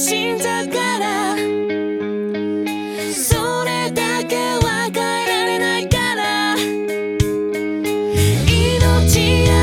信だから。それだけは変えられないから。命あ